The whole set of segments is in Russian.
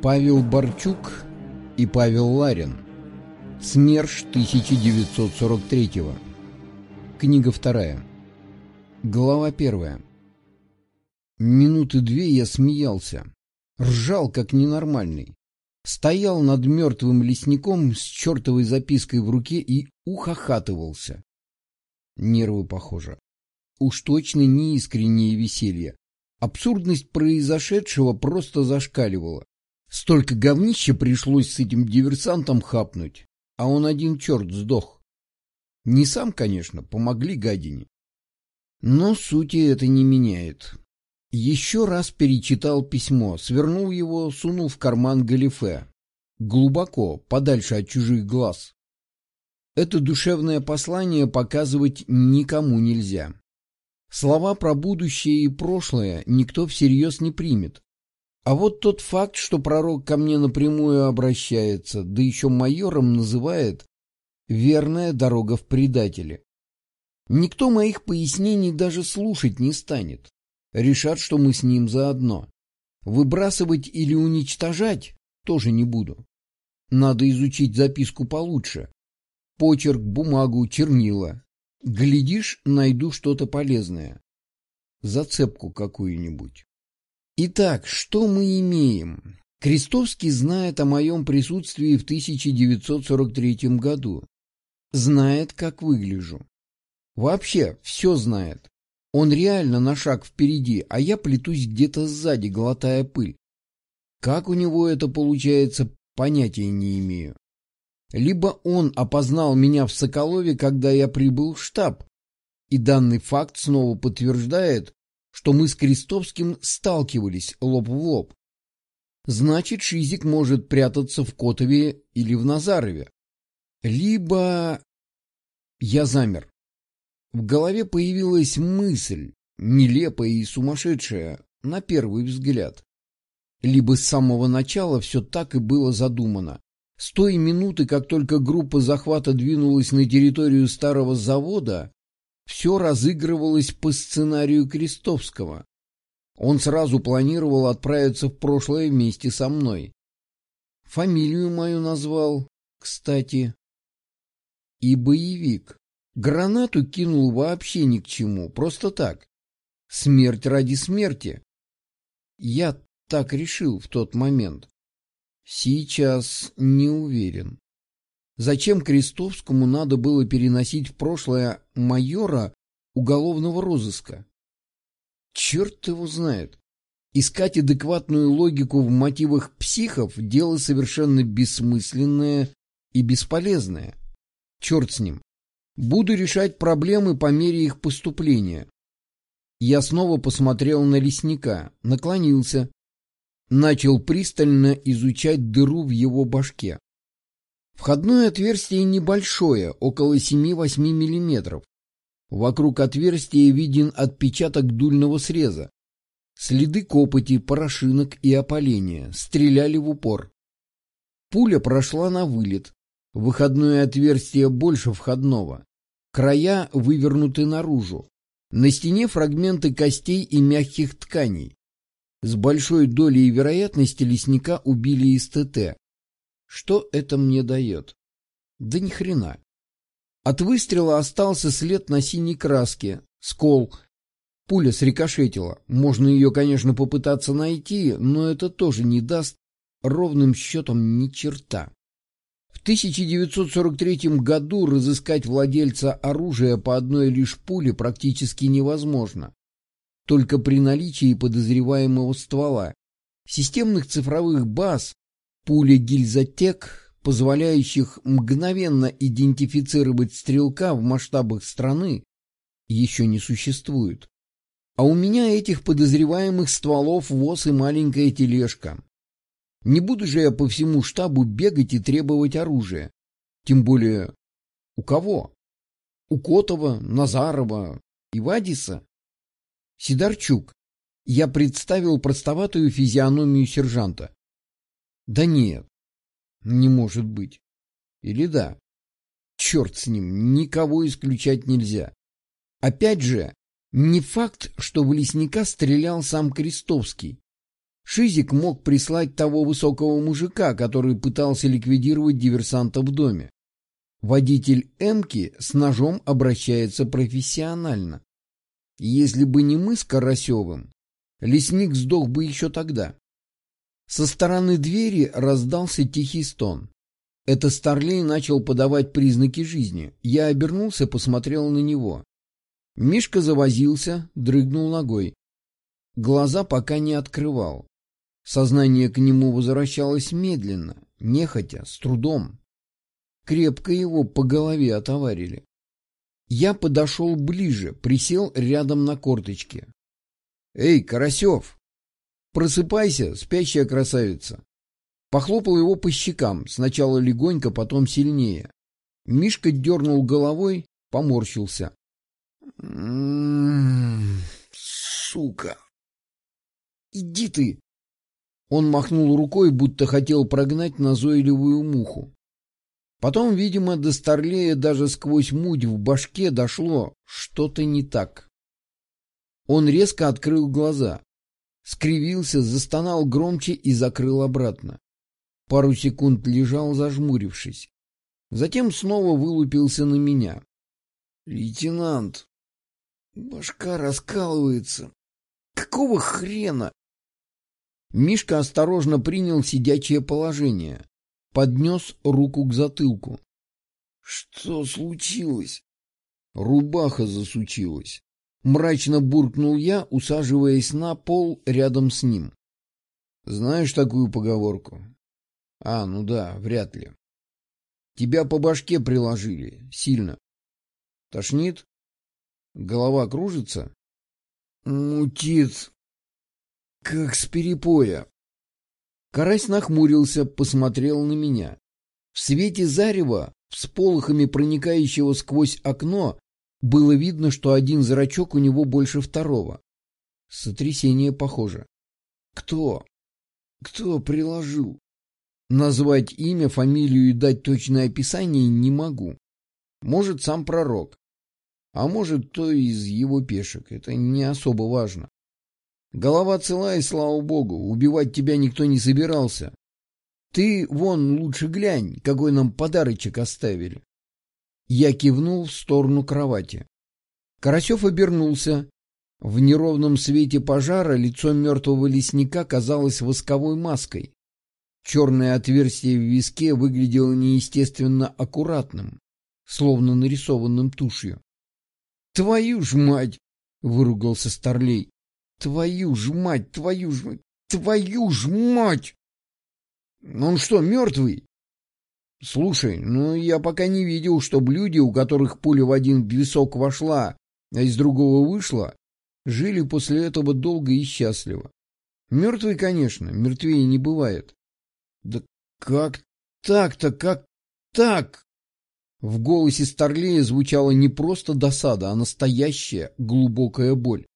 Павел Борчук и Павел Ларин. СМЕРШ 1943 Книга вторая. Глава первая. Минуты две я смеялся. Ржал, как ненормальный. Стоял над мертвым лесником с чертовой запиской в руке и ухахатывался. Нервы, похоже. Уж точно не искреннее веселье. Абсурдность произошедшего просто зашкаливала. Столько говнища пришлось с этим диверсантом хапнуть, а он один черт сдох. Не сам, конечно, помогли гадине. Но сути это не меняет. Еще раз перечитал письмо, свернул его, сунул в карман галифе. Глубоко, подальше от чужих глаз. Это душевное послание показывать никому нельзя. Слова про будущее и прошлое никто всерьез не примет. А вот тот факт, что пророк ко мне напрямую обращается, да еще майором называет, верная дорога в предателе. Никто моих пояснений даже слушать не станет. Решат, что мы с ним заодно. Выбрасывать или уничтожать тоже не буду. Надо изучить записку получше. Почерк, бумагу, чернила. Глядишь, найду что-то полезное. Зацепку какую-нибудь. Итак, что мы имеем? Крестовский знает о моем присутствии в 1943 году. Знает, как выгляжу. Вообще, все знает. Он реально на шаг впереди, а я плетусь где-то сзади, глотая пыль. Как у него это получается, понятия не имею. Либо он опознал меня в Соколове, когда я прибыл в штаб, и данный факт снова подтверждает, что мы с Крестовским сталкивались лоб в лоб. Значит, Шизик может прятаться в Котове или в Назарове. Либо... Я замер. В голове появилась мысль, нелепая и сумасшедшая, на первый взгляд. Либо с самого начала все так и было задумано. С той минуты, как только группа захвата двинулась на территорию старого завода, все разыгрывалось по сценарию Крестовского. Он сразу планировал отправиться в прошлое вместе со мной. Фамилию мою назвал, кстати. И боевик. Гранату кинул вообще ни к чему, просто так. Смерть ради смерти. Я так решил в тот момент. Сейчас не уверен. Зачем Крестовскому надо было переносить в прошлое майора уголовного розыска? Черт его знает. Искать адекватную логику в мотивах психов – дело совершенно бессмысленное и бесполезное. Черт с ним. Буду решать проблемы по мере их поступления. Я снова посмотрел на лесника, наклонился, начал пристально изучать дыру в его башке. Входное отверстие небольшое, около 7-8 мм. Вокруг отверстия виден отпечаток дульного среза. Следы копоти, порошинок и опаления. Стреляли в упор. Пуля прошла на вылет. Выходное отверстие больше входного. Края вывернуты наружу. На стене фрагменты костей и мягких тканей. С большой долей вероятности лесника убили из ТТ. Что это мне дает? Да ни хрена. От выстрела остался след на синей краске, скол. Пуля срикошетила. Можно ее, конечно, попытаться найти, но это тоже не даст ровным счетом ни черта. В 1943 году разыскать владельца оружия по одной лишь пуле практически невозможно. Только при наличии подозреваемого ствола. Системных цифровых баз пули-гильзотек, позволяющих мгновенно идентифицировать стрелка в масштабах страны, еще не существует. А у меня этих подозреваемых стволов воз и маленькая тележка. Не буду же я по всему штабу бегать и требовать оружия. Тем более, у кого? У Котова, Назарова и Вадиса? Сидорчук. Я представил простоватую физиономию сержанта. Да нет, не может быть. Или да? Черт с ним, никого исключать нельзя. Опять же, не факт, что в лесника стрелял сам Крестовский. Шизик мог прислать того высокого мужика, который пытался ликвидировать диверсанта в доме. Водитель «Эмки» с ножом обращается профессионально. Если бы не мы с Карасевым, лесник сдох бы еще тогда. Со стороны двери раздался тихий стон. Это Старлей начал подавать признаки жизни. Я обернулся, посмотрел на него. Мишка завозился, дрыгнул ногой. Глаза пока не открывал. Сознание к нему возвращалось медленно, нехотя, с трудом. Крепко его по голове отоварили. Я подошел ближе, присел рядом на корточке. «Эй, Карасев! Просыпайся, спящая красавица!» Похлопал его по щекам, сначала легонько, потом сильнее. Мишка дернул головой, поморщился. «М-м-м, сука! Иди ты!» Он махнул рукой, будто хотел прогнать назойливую муху. Потом, видимо, до Старлея даже сквозь муть в башке дошло, что-то не так. Он резко открыл глаза, скривился, застонал громче и закрыл обратно. Пару секунд лежал, зажмурившись. Затем снова вылупился на меня. — Лейтенант, башка раскалывается. Какого хрена? Мишка осторожно принял сидячее положение, поднес руку к затылку. — Что случилось? Рубаха засучилась. Мрачно буркнул я, усаживаясь на пол рядом с ним. Знаешь такую поговорку? А, ну да, вряд ли. Тебя по башке приложили. Сильно. Тошнит? Голова кружится? Мутит. Как с перепоя. Карась нахмурился, посмотрел на меня. В свете зарева, всполохами проникающего сквозь окно, было видно, что один зрачок у него больше второго. Сотрясение похоже. Кто? Кто приложил? Назвать имя, фамилию и дать точное описание не могу. Может, сам пророк. А может, то из его пешек. Это не особо важно. Голова цела, и слава богу, убивать тебя никто не собирался. Ты вон лучше глянь, какой нам подарочек оставили. Я кивнул в сторону кровати. Карасев обернулся. В неровном свете пожара лицо мертвого лесника казалось восковой маской. Черное отверстие в виске выглядело неестественно аккуратным, словно нарисованным тушью. — Твою ж мать! — выругался Старлей. — Твою ж мать, твою ж твою ж мать! — Он что, мертвый? Слушай, ну я пока не видел, чтобы люди, у которых пуля в один висок вошла, а из другого вышла, жили после этого долго и счастливо. Мертвый, конечно, мертвее не бывает. Да как так-то, как так? В голосе Старлея звучала не просто досада, а настоящая глубокая боль.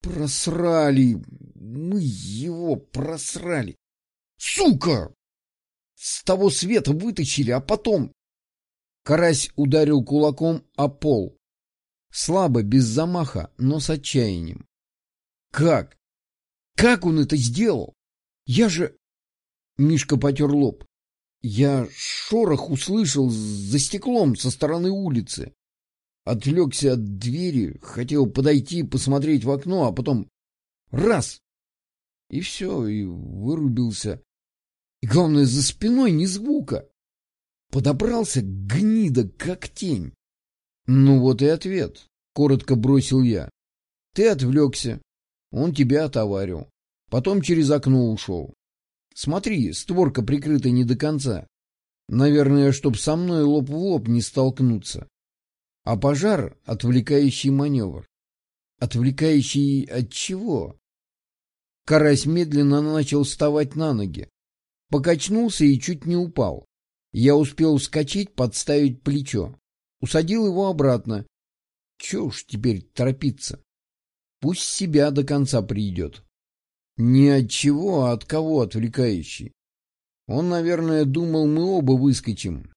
Просрали! Мы его просрали! Сука! С того света вытащили, а потом... Карась ударил кулаком о пол. Слабо, без замаха, но с отчаянием. Как? Как он это сделал? Я же... Мишка потер лоб. Я шорох услышал за стеклом со стороны улицы. Отвлекся от двери, хотел подойти, посмотреть в окно, а потом раз! И все, и вырубился. И главное, за спиной ни звука. Подобрался гнида, как тень. Ну вот и ответ, коротко бросил я. Ты отвлекся, он тебя отоварил. Потом через окно ушел. Смотри, створка прикрыта не до конца. Наверное, чтоб со мной лоб в лоб не столкнуться. А пожар — отвлекающий маневр. Отвлекающий от чего? Карась медленно начал вставать на ноги. Покачнулся и чуть не упал. Я успел вскочить, подставить плечо. Усадил его обратно. Че уж теперь торопиться. Пусть себя до конца придет. Не от чего, а от кого отвлекающий. Он, наверное, думал, мы оба выскочим.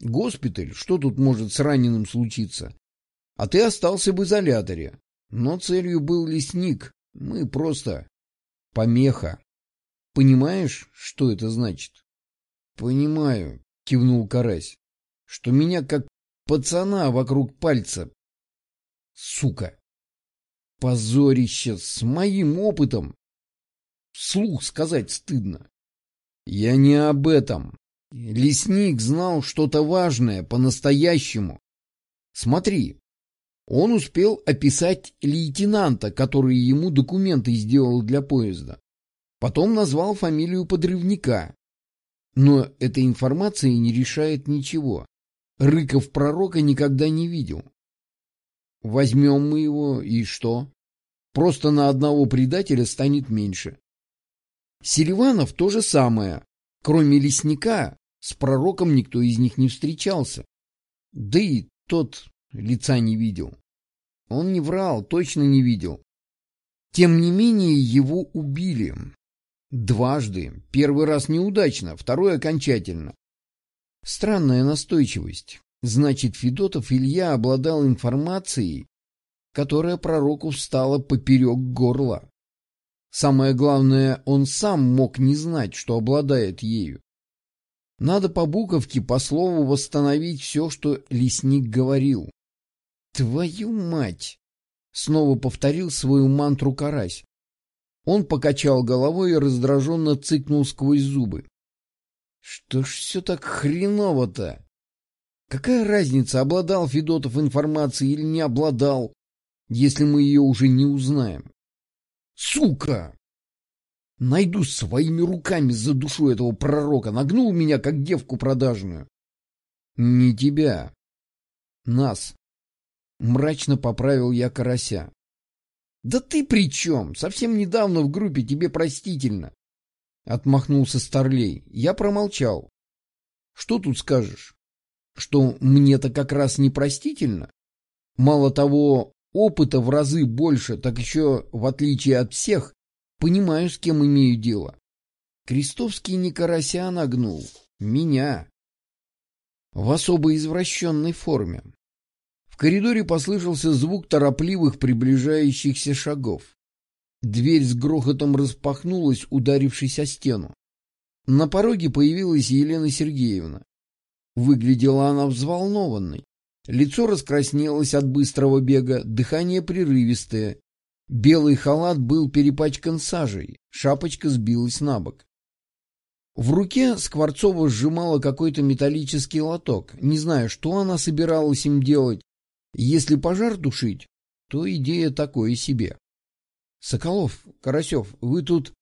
Госпиталь, что тут может с раненым случиться? А ты остался в изоляторе. Но целью был лесник. Мы просто Помеха. Понимаешь, что это значит? Понимаю, кивнул Карась, что меня как пацана вокруг пальца. Сука. Позорище с моим опытом. Слух сказать стыдно. Я не об этом. Лесник знал что-то важное по-настоящему. Смотри, он успел описать лейтенанта, который ему документы сделал для поезда. Потом назвал фамилию подрывника. Но эта информация не решает ничего. Рыков пророка никогда не видел. Возьмем мы его, и что? Просто на одного предателя станет меньше. Селиванов то же самое. Кроме лесника, с пророком никто из них не встречался. Да и тот лица не видел. Он не врал, точно не видел. Тем не менее, его убили. Дважды. Первый раз неудачно, второй окончательно. Странная настойчивость. Значит, Федотов Илья обладал информацией, которая пророку встала поперек горла. Самое главное, он сам мог не знать, что обладает ею. Надо по буковке, по слову восстановить все, что лесник говорил. «Твою мать!» — снова повторил свою мантру карась. Он покачал головой и раздраженно цыкнул сквозь зубы. «Что ж все так хреново-то? Какая разница, обладал Федотов информацией или не обладал, если мы ее уже не узнаем? Сука! Найду своими руками за душу этого пророка, нагнул меня, как девку продажную. Не тебя. Нас. Мрачно поправил я карася. Да ты при чем? Совсем недавно в группе тебе простительно. Отмахнулся Старлей. Я промолчал. Что тут скажешь? Что мне-то как раз непростительно? Мало того, опыта в разы больше, так еще, в отличие от всех, понимаю, с кем имею дело. Крестовский не карася нагнул. Меня. В особо извращенной форме. В коридоре послышался звук торопливых приближающихся шагов. Дверь с грохотом распахнулась, ударившись о стену. На пороге появилась Елена Сергеевна. Выглядела она взволнованной. Лицо раскраснелось от быстрого бега, дыхание прерывистое. Белый халат был перепачкан сажей, шапочка сбилась на бок. В руке Скворцова сжимала какой-то металлический лоток. Не знаю, что она собиралась им делать, если пожар тушить, то идея такое себе. Соколов, Карасев, вы тут...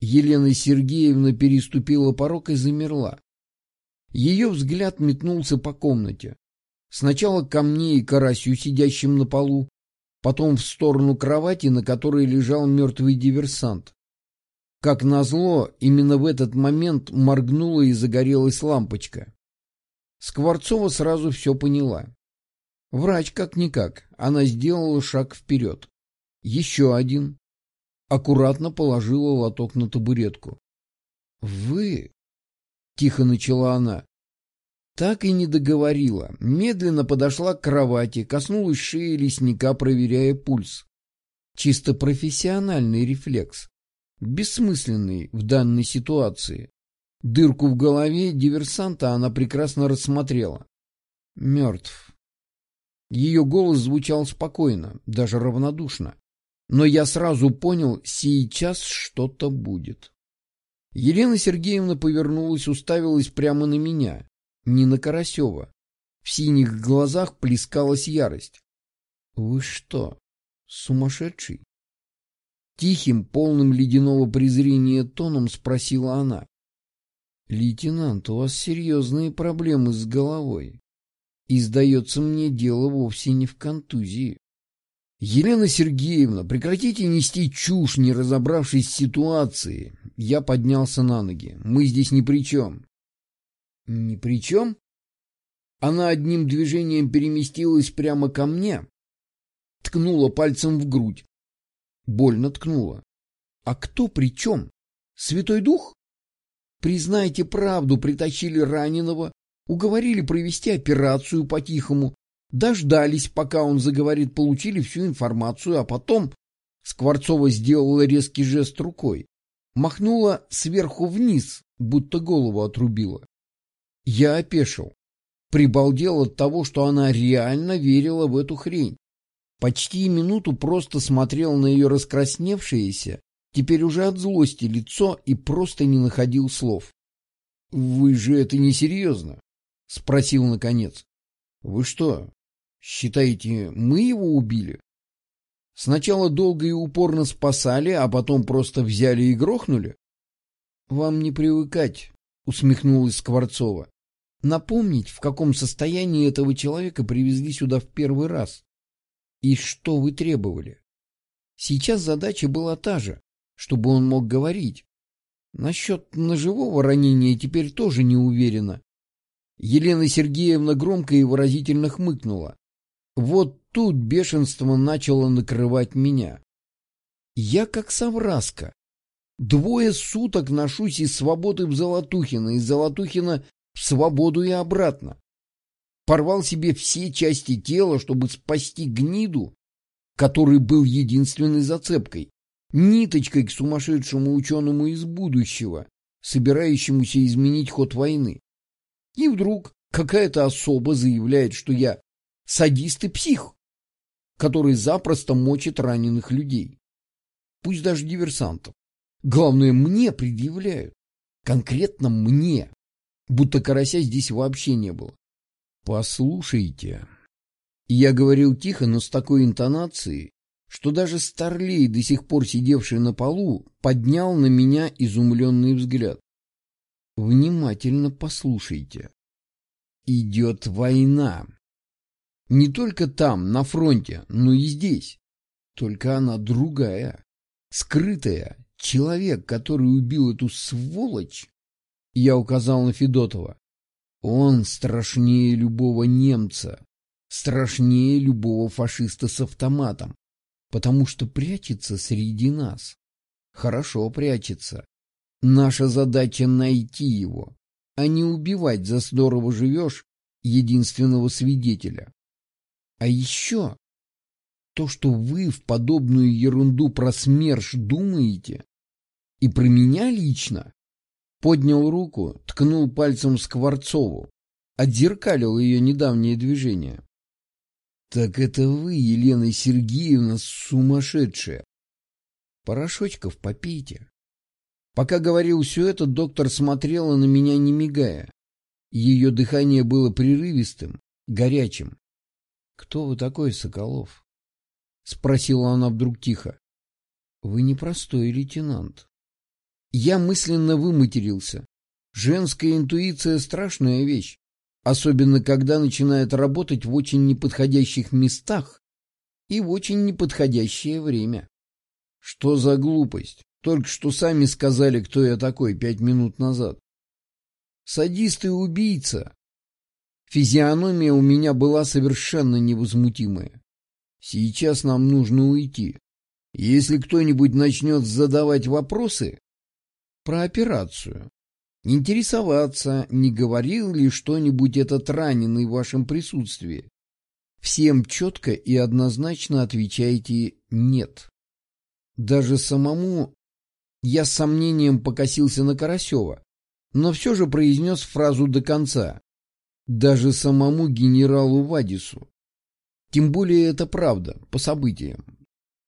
Елена Сергеевна переступила порог и замерла. Ее взгляд метнулся по комнате. Сначала ко мне и Карасю, сидящим на полу, потом в сторону кровати, на которой лежал мертвый диверсант. Как назло, именно в этот момент моргнула и загорелась лампочка. Скворцова сразу все поняла. Врач как-никак. Она сделала шаг вперед. Еще один. Аккуратно положила лоток на табуретку. «Вы...» — тихо начала она. Так и не договорила. Медленно подошла к кровати, коснулась шеи лесника, проверяя пульс. Чисто профессиональный рефлекс. Бессмысленный в данной ситуации. Дырку в голове диверсанта она прекрасно рассмотрела. Мертв. Ее голос звучал спокойно, даже равнодушно. Но я сразу понял, сейчас что-то будет. Елена Сергеевна повернулась, уставилась прямо на меня, не на Карасева. В синих глазах плескалась ярость. — Вы что, сумасшедший? Тихим, полным ледяного презрения тоном спросила она. — Лейтенант, у вас серьезные проблемы с головой. И, сдается мне, дело вовсе не в контузии. Елена Сергеевна, прекратите нести чушь, не разобравшись в ситуации. Я поднялся на ноги. Мы здесь ни при чем. Ни при чем? Она одним движением переместилась прямо ко мне, ткнула пальцем в грудь. Больно ткнула. А кто при чем? Святой Дух? Признайте правду, притащили раненого, Уговорили провести операцию по-тихому. Дождались, пока он заговорит, получили всю информацию, а потом Скворцова сделала резкий жест рукой. Махнула сверху вниз, будто голову отрубила. Я опешил. Прибалдел от того, что она реально верила в эту хрень. Почти минуту просто смотрел на ее раскрасневшееся, теперь уже от злости лицо и просто не находил слов. — Вы же это не серьезно? — спросил наконец. — Вы что, считаете, мы его убили? Сначала долго и упорно спасали, а потом просто взяли и грохнули? — Вам не привыкать, — усмехнулась Скворцова. — Напомнить, в каком состоянии этого человека привезли сюда в первый раз. И что вы требовали? Сейчас задача была та же, чтобы он мог говорить. Насчет ножевого ранения теперь тоже не уверена. Елена Сергеевна громко и выразительно хмыкнула. Вот тут бешенство начало накрывать меня. Я как совраска. Двое суток ношусь из свободы в Золотухино, из Золотухина в свободу и обратно порвал себе все части тела, чтобы спасти гниду, который был единственной зацепкой, ниточкой к сумасшедшему ученому из будущего, собирающемуся изменить ход войны. И вдруг какая-то особа заявляет, что я садист и псих, который запросто мочит раненых людей. Пусть даже диверсантов. Главное, мне предъявляют. Конкретно мне. Будто карася здесь вообще не было. «Послушайте». Я говорил тихо, но с такой интонацией, что даже Старлей, до сих пор сидевший на полу, поднял на меня изумленный взгляд. Внимательно послушайте. Идет война. Не только там, на фронте, но и здесь. Только она другая, скрытая. Человек, который убил эту сволочь, я указал на Федотова, он страшнее любого немца, страшнее любого фашиста с автоматом, потому что прячется среди нас. Хорошо прячется. Наша задача найти его, а не убивать за здорово живешь единственного свидетеля. А еще то, что вы в подобную ерунду про СМЕРШ думаете, и про меня лично, Поднял руку, ткнул пальцем Скворцову, отзеркалил ее недавнее движение. «Так это вы, Елена Сергеевна, сумасшедшая! Порошочков попейте!» Пока говорил все это, доктор смотрела на меня, не мигая. Ее дыхание было прерывистым, горячим. «Кто вы такой, Соколов?» — спросила она вдруг тихо. «Вы непростой лейтенант. Я мысленно выматерился. Женская интуиция — страшная вещь, особенно когда начинает работать в очень неподходящих местах и в очень неподходящее время. Что за глупость? Только что сами сказали, кто я такой пять минут назад. Садист и убийца. Физиономия у меня была совершенно невозмутимая. Сейчас нам нужно уйти. Если кто-нибудь начнет задавать вопросы, про операцию. Интересоваться, не говорил ли что-нибудь этот раненый в вашем присутствии. Всем четко и однозначно отвечаете «нет». Даже самому я с сомнением покосился на Карасева, но все же произнес фразу до конца. Даже самому генералу Вадису. Тем более это правда, по событиям.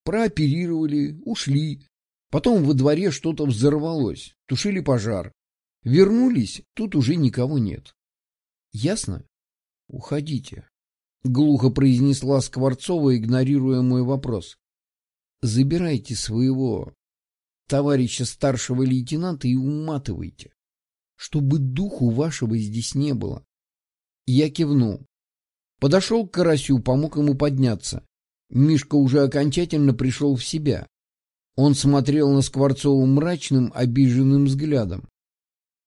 Прооперировали, ушли, Потом во дворе что-то взорвалось, тушили пожар. Вернулись, тут уже никого нет. Ясно? Уходите. Глухо произнесла Скворцова, игнорируя мой вопрос. Забирайте своего товарища старшего лейтенанта и уматывайте, чтобы духу вашего здесь не было. Я кивнул. Подошел к Карасю, помог ему подняться. Мишка уже окончательно пришел в себя. Он смотрел на Скворцову мрачным, обиженным взглядом.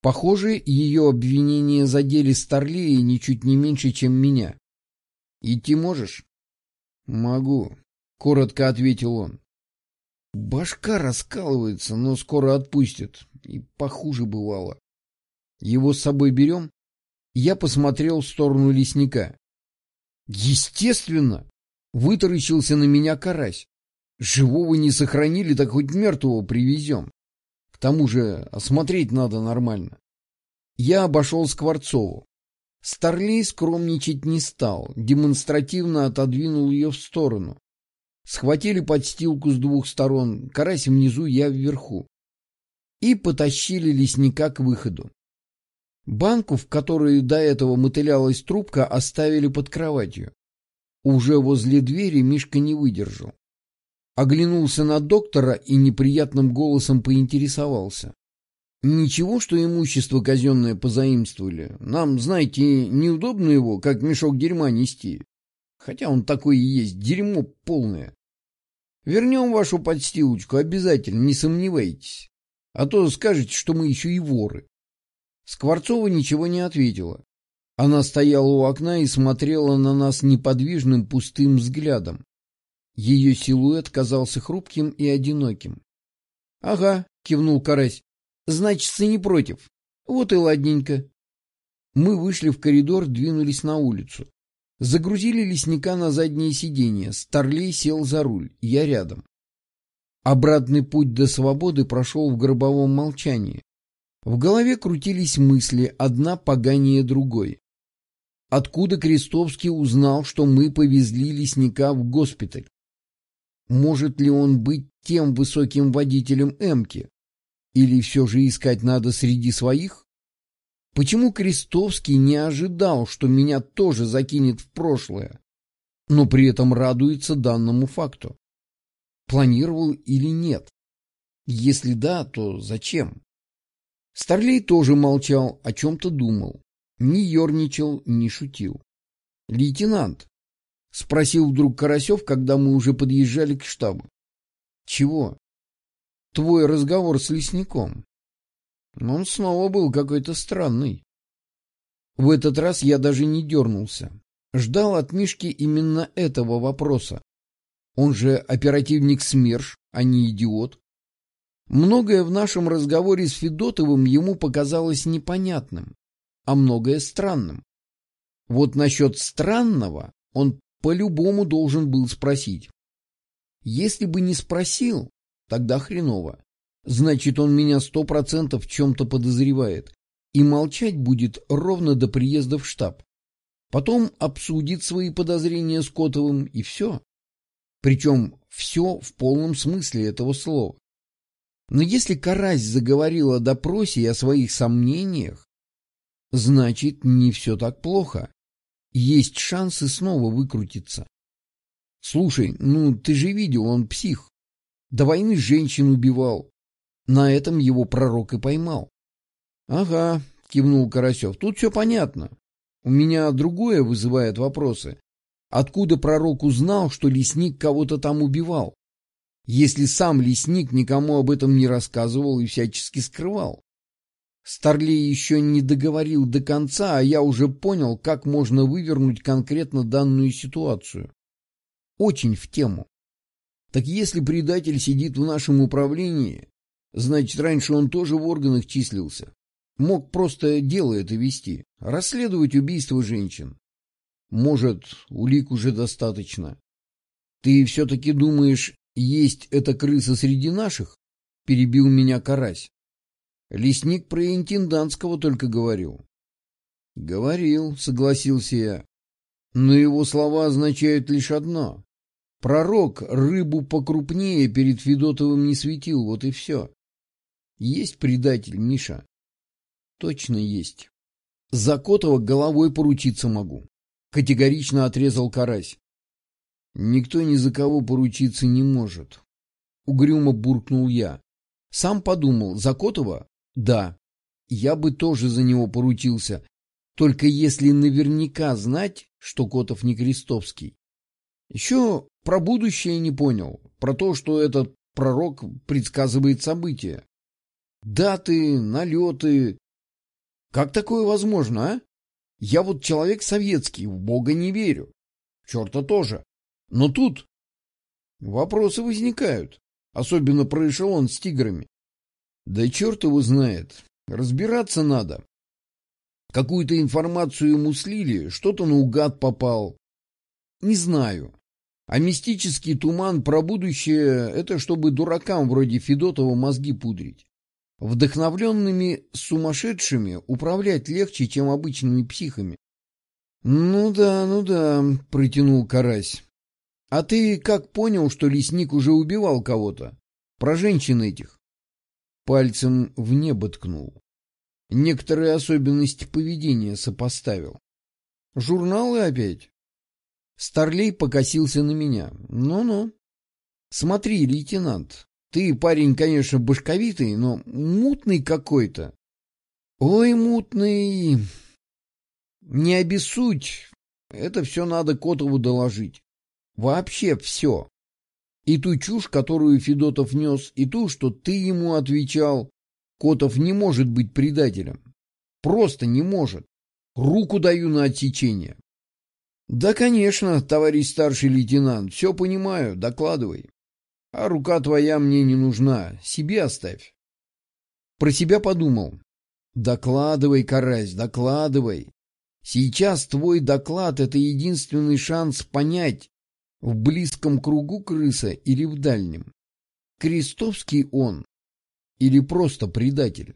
Похоже, ее обвинения задели Старлея ничуть не меньше, чем меня. «Идти можешь?» «Могу», — коротко ответил он. Башка раскалывается, но скоро отпустят. И похуже бывало. Его с собой берем? Я посмотрел в сторону лесника. Естественно! Вытаращился на меня карась. Живого не сохранили, так хоть мертвого привезем. К тому же осмотреть надо нормально. Я обошел Скворцову. Старлей скромничать не стал, демонстративно отодвинул ее в сторону. Схватили подстилку с двух сторон, карась внизу, я вверху. И потащили лесника к выходу. Банку, в которой до этого мотылялась трубка, оставили под кроватью. Уже возле двери Мишка не выдержал. Оглянулся на доктора и неприятным голосом поинтересовался. Ничего, что имущество казенное позаимствовали. Нам, знаете, неудобно его, как мешок дерьма нести. Хотя он такой и есть, дерьмо полное. Вернем вашу подстилочку обязательно, не сомневайтесь. А то скажете, что мы еще и воры. Скворцова ничего не ответила. Она стояла у окна и смотрела на нас неподвижным пустым взглядом. Ее силуэт казался хрупким и одиноким. — Ага, — кивнул Карась, Значит, не против. Вот и ладненько. Мы вышли в коридор, двинулись на улицу. Загрузили лесника на заднее сиденье. Старлей сел за руль, я рядом. Обратный путь до свободы прошел в гробовом молчании. В голове крутились мысли, одна поганее другой. Откуда Крестовский узнал, что мы повезли лесника в госпиталь? Может ли он быть тем высоким водителем Эмки? Или все же искать надо среди своих? Почему Крестовский не ожидал, что меня тоже закинет в прошлое, но при этом радуется данному факту? Планировал или нет? Если да, то зачем? Старлей тоже молчал, о чем-то думал. Не ерничал, не шутил. «Лейтенант», — спросил вдруг Карасев, когда мы уже подъезжали к штабу. «Чего?» твой разговор с лесником. Он снова был какой-то странный. В этот раз я даже не дернулся. Ждал от Мишки именно этого вопроса. Он же оперативник СМЕРШ, а не идиот. Многое в нашем разговоре с Федотовым ему показалось непонятным, а многое странным. Вот насчет странного он по-любому должен был спросить. Если бы не спросил, Тогда хреново. Значит, он меня сто процентов в чем-то подозревает. И молчать будет ровно до приезда в штаб. Потом обсудит свои подозрения с Котовым, и все. Причем все в полном смысле этого слова. Но если Карась заговорил о допросе и о своих сомнениях, значит, не все так плохо. Есть шансы снова выкрутиться. Слушай, ну ты же видел, он псих. До войны женщин убивал. На этом его пророк и поймал. — Ага, — кивнул Карасев, — тут все понятно. У меня другое вызывает вопросы. Откуда пророк узнал, что лесник кого-то там убивал? Если сам лесник никому об этом не рассказывал и всячески скрывал. Старлей еще не договорил до конца, а я уже понял, как можно вывернуть конкретно данную ситуацию. Очень в тему. Так если предатель сидит в нашем управлении, значит, раньше он тоже в органах числился. Мог просто дело это вести, расследовать убийство женщин. Может, улик уже достаточно. Ты все-таки думаешь, есть эта крыса среди наших? Перебил меня карась. Лесник про интендантского только говорил. Говорил, согласился я. Но его слова означают лишь одно. Пророк рыбу покрупнее перед Федотовым не светил, вот и все. Есть предатель, Миша? Точно есть. За Котова головой поручиться могу. Категорично отрезал Карась. Никто ни за кого поручиться не может. Угрюмо буркнул я. Сам подумал, за Котова? Да. Я бы тоже за него поручился. Только если наверняка знать, что Котов не Крестовский. Еще про будущее не понял, про то, что этот пророк предсказывает события. Даты, налеты. Как такое возможно, а? Я вот человек советский, в Бога не верю. Черта тоже. Но тут вопросы возникают, особенно про эшелон с тиграми. Да черт его знает. Разбираться надо. Какую-то информацию ему слили, что-то наугад попал. Не знаю. А мистический туман про будущее — это чтобы дуракам вроде Федотова мозги пудрить. Вдохновленными сумасшедшими управлять легче, чем обычными психами. «Ну да, ну да», — протянул Карась. «А ты как понял, что лесник уже убивал кого-то? Про женщин этих?» Пальцем в небо ткнул. Некоторые особенности поведения сопоставил. «Журналы опять?» Старлей покосился на меня. «Ну-ну. Смотри, лейтенант, ты парень, конечно, башковитый, но мутный какой-то. Ой, мутный. Не обессудь. Это все надо Котову доложить. Вообще все. И ту чушь, которую Федотов нес, и ту, что ты ему отвечал. Котов не может быть предателем. Просто не может. Руку даю на отсечение. Да, конечно, товарищ старший лейтенант, все понимаю, докладывай. А рука твоя мне не нужна, себе оставь. Про себя подумал. Докладывай, Карась, докладывай. Сейчас твой доклад — это единственный шанс понять, в близком кругу крыса или в дальнем. Крестовский он или просто предатель.